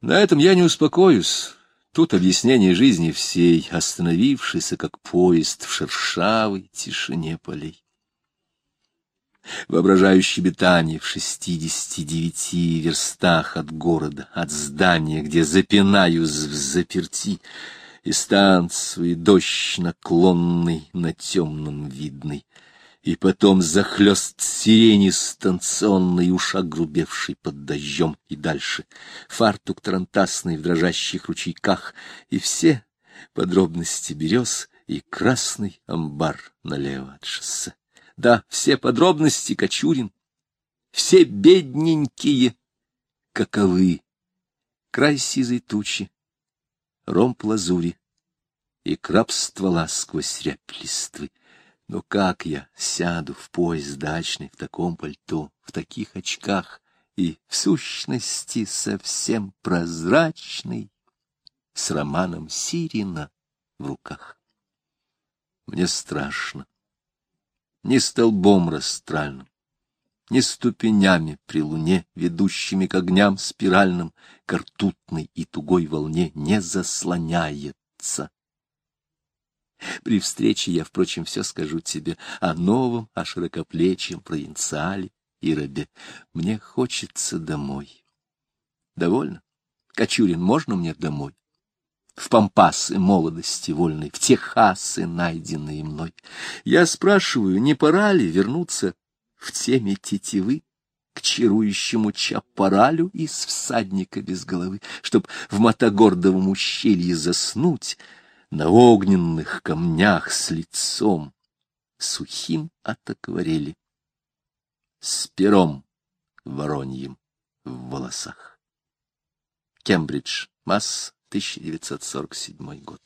На этом я не успокоюсь. Тут объяснение жизни всей, остановившейся, как поезд в шершавой тишине полей. Воображаю щебетание в шестидесяти девяти верстах от города, от здания, где запинаюсь в заперти, и станции дождь наклонный на темном видный, и потом захлёст сирени станционный, уж огрубевший под дождем, и дальше фартук тарантасный в дрожащих ручейках, и все подробности берез и красный амбар налево от шоссе. Да, все подробности Кочурин, все бедненькие, каковы, край сизой тучи, ромб лазури и краб ствола сквозь рябь листвы. Но как я сяду в поезд дачный в таком пальто, в таких очках и, в сущности, совсем прозрачный, с романом Сирина в руках? Мне страшно. Ни столбом растральным, ни ступенями при луне, ведущими к огням спиральным, картутной и тугой волне не заслоняется при встрече я, впрочем, все скажу тебе о новом, о широкоплечьем провинциале и. Мне хочется домой. Довольно? Кочурин, можно мне домой? В пампасы молодости вольной, в техасы, найденные мной. Я спрашиваю, не пора ли вернуться в теме тетивы? к чарующему чапаралю из всадника без головы, чтоб в мотогордовом ущелье заснуть, на огненных камнях с лицом, сухим от акварели, с пером вороньим в волосах. Кембридж, Масс, 1947 год.